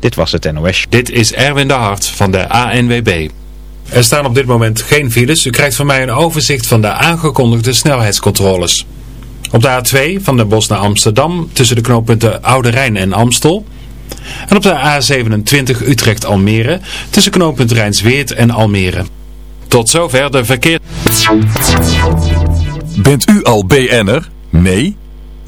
Dit was het NOS. Dit is Erwin de Hart van de ANWB. Er staan op dit moment geen files. U krijgt van mij een overzicht van de aangekondigde snelheidscontroles. Op de A2 van Den Bosch naar Amsterdam tussen de knooppunten Oude Rijn en Amstel. En op de A27 Utrecht-Almere tussen knooppunt Rijnsweert en Almere. Tot zover de verkeer... Bent u al BN'er? Nee?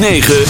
106.9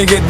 me get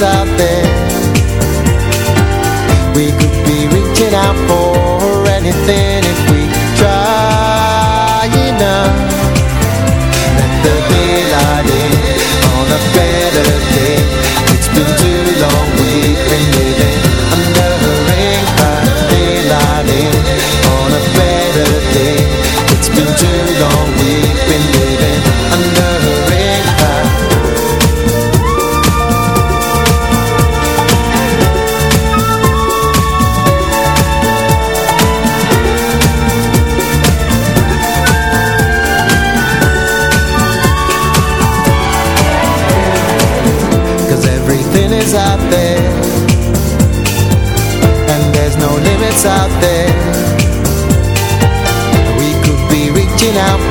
out there. We could be reaching out for anything if we try enough. Let the daylight in on a better We could be reaching out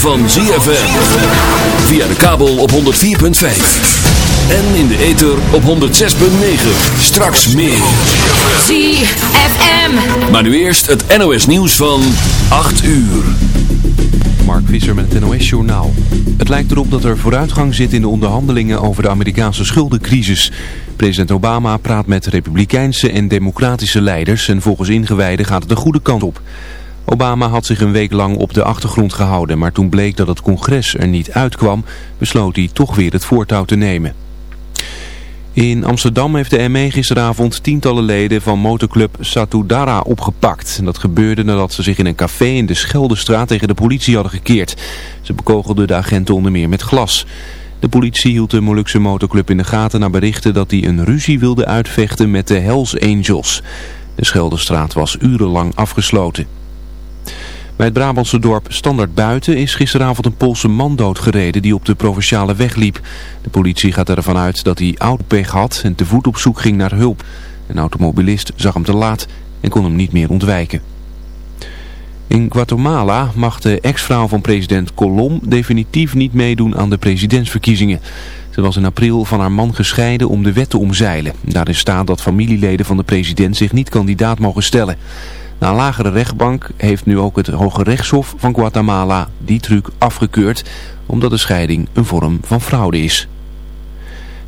van ZFM. Via de kabel op 104.5. En in de ether op 106.9. Straks meer. ZFM. Maar nu eerst het NOS nieuws van 8 uur. Mark Visser met het NOS Journaal. Het lijkt erop dat er vooruitgang zit in de onderhandelingen over de Amerikaanse schuldencrisis. President Obama praat met republikeinse en democratische leiders en volgens ingewijden gaat het de goede kant op. Obama had zich een week lang op de achtergrond gehouden, maar toen bleek dat het congres er niet uitkwam, besloot hij toch weer het voortouw te nemen. In Amsterdam heeft de ME gisteravond tientallen leden van motorclub Satudara opgepakt. Dat gebeurde nadat ze zich in een café in de Scheldestraat tegen de politie hadden gekeerd. Ze bekogelden de agenten onder meer met glas. De politie hield de Molukse motorclub in de gaten na berichten dat hij een ruzie wilde uitvechten met de Hells Angels. De Scheldestraat was urenlang afgesloten. Bij het Brabantse dorp Standard Buiten is gisteravond een Poolse man doodgereden die op de provinciale weg liep. De politie gaat ervan uit dat hij autopech had en te voet op zoek ging naar hulp. Een automobilist zag hem te laat en kon hem niet meer ontwijken. In Guatemala mag de ex-vrouw van president Colom definitief niet meedoen aan de presidentsverkiezingen. Ze was in april van haar man gescheiden om de wet te omzeilen. Daarin staat dat familieleden van de president zich niet kandidaat mogen stellen. Na een lagere rechtbank heeft nu ook het Hoge Rechtshof van Guatemala die truc afgekeurd, omdat de scheiding een vorm van fraude is.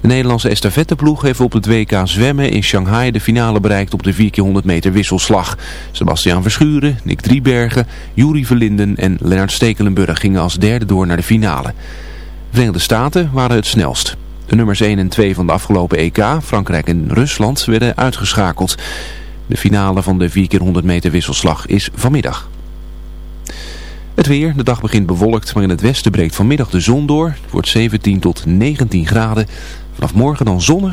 De Nederlandse estafetteploeg heeft op het WK zwemmen in Shanghai de finale bereikt op de 4x100 meter wisselslag. Sebastiaan Verschuren, Nick Driebergen, Juri Verlinden en Lennart Stekelenburg gingen als derde door naar de finale. De Verenigde Staten waren het snelst. De nummers 1 en 2 van de afgelopen EK, Frankrijk en Rusland, werden uitgeschakeld. De finale van de 4x100 meter wisselslag is vanmiddag. Het weer, de dag begint bewolkt, maar in het westen breekt vanmiddag de zon door. Het wordt 17 tot 19 graden. Vanaf morgen dan zonnig.